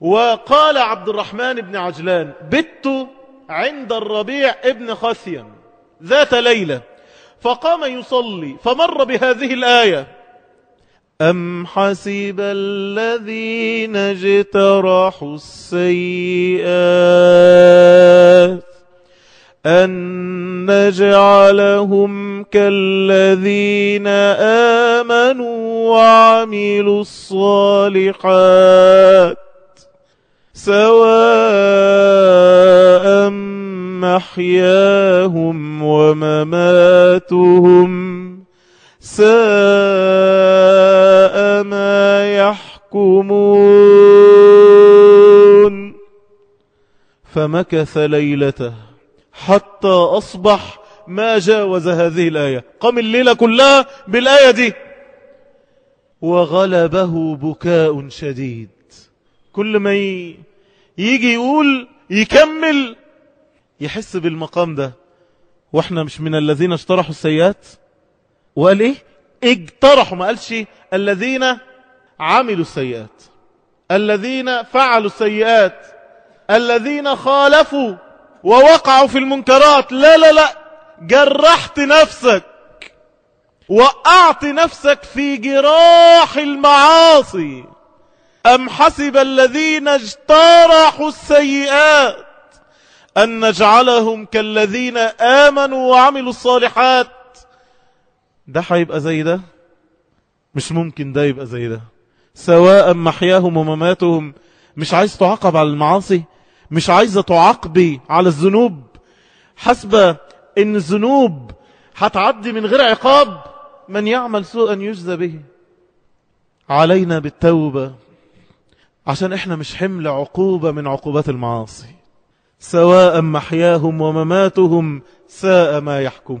وقال عبد الرحمن بن عجلان بت عند الربيع ابن خثيم ذات ليلة فقام يصلي فمر بهذه الآية أم حسب الذين اجترحوا السيئات أن نجعلهم كالذين آمنوا وعملوا الصالحات سواء محياهم ومماتهم ساء ما يحكمون. فمكث ليلته حتى أصبح ما جاوز هذه الآية. قام الليلة كلها بالآية دي. وغلبه بكاء شديد. كل ما يجي يقول يكمل يحس بالمقام ده. وإحنا مش من الذين اشترحوا السيئات؟ وقال إيه؟ اجترحوا ما قالش الذين عملوا السيئات. الذين فعلوا السيئات. الذين خالفوا ووقعوا في المنكرات. لا لا لا. جرحت نفسك. وقعت نفسك في جراح المعاصي. أم حسب الذين اجترحوا السيئات أن نجعلهم كالذين آمنوا وعملوا الصالحات؟ ده هيبقى زي ده؟ مش ممكن ده يبقى زي ده. سواء محياهم ومماتهم مش عايز تعاقب على المعاصي مش عايزة تعاقبي على الذنوب. حسب إن الذنوب هتعدي من غير عقاب من يعمل سوءا يجزى به. علينا بالتوبة. عشان إحنا مش حمل عقوبة من عقوبات المعاصي. سواء محياهم ومماتهم ساء ما يحكم.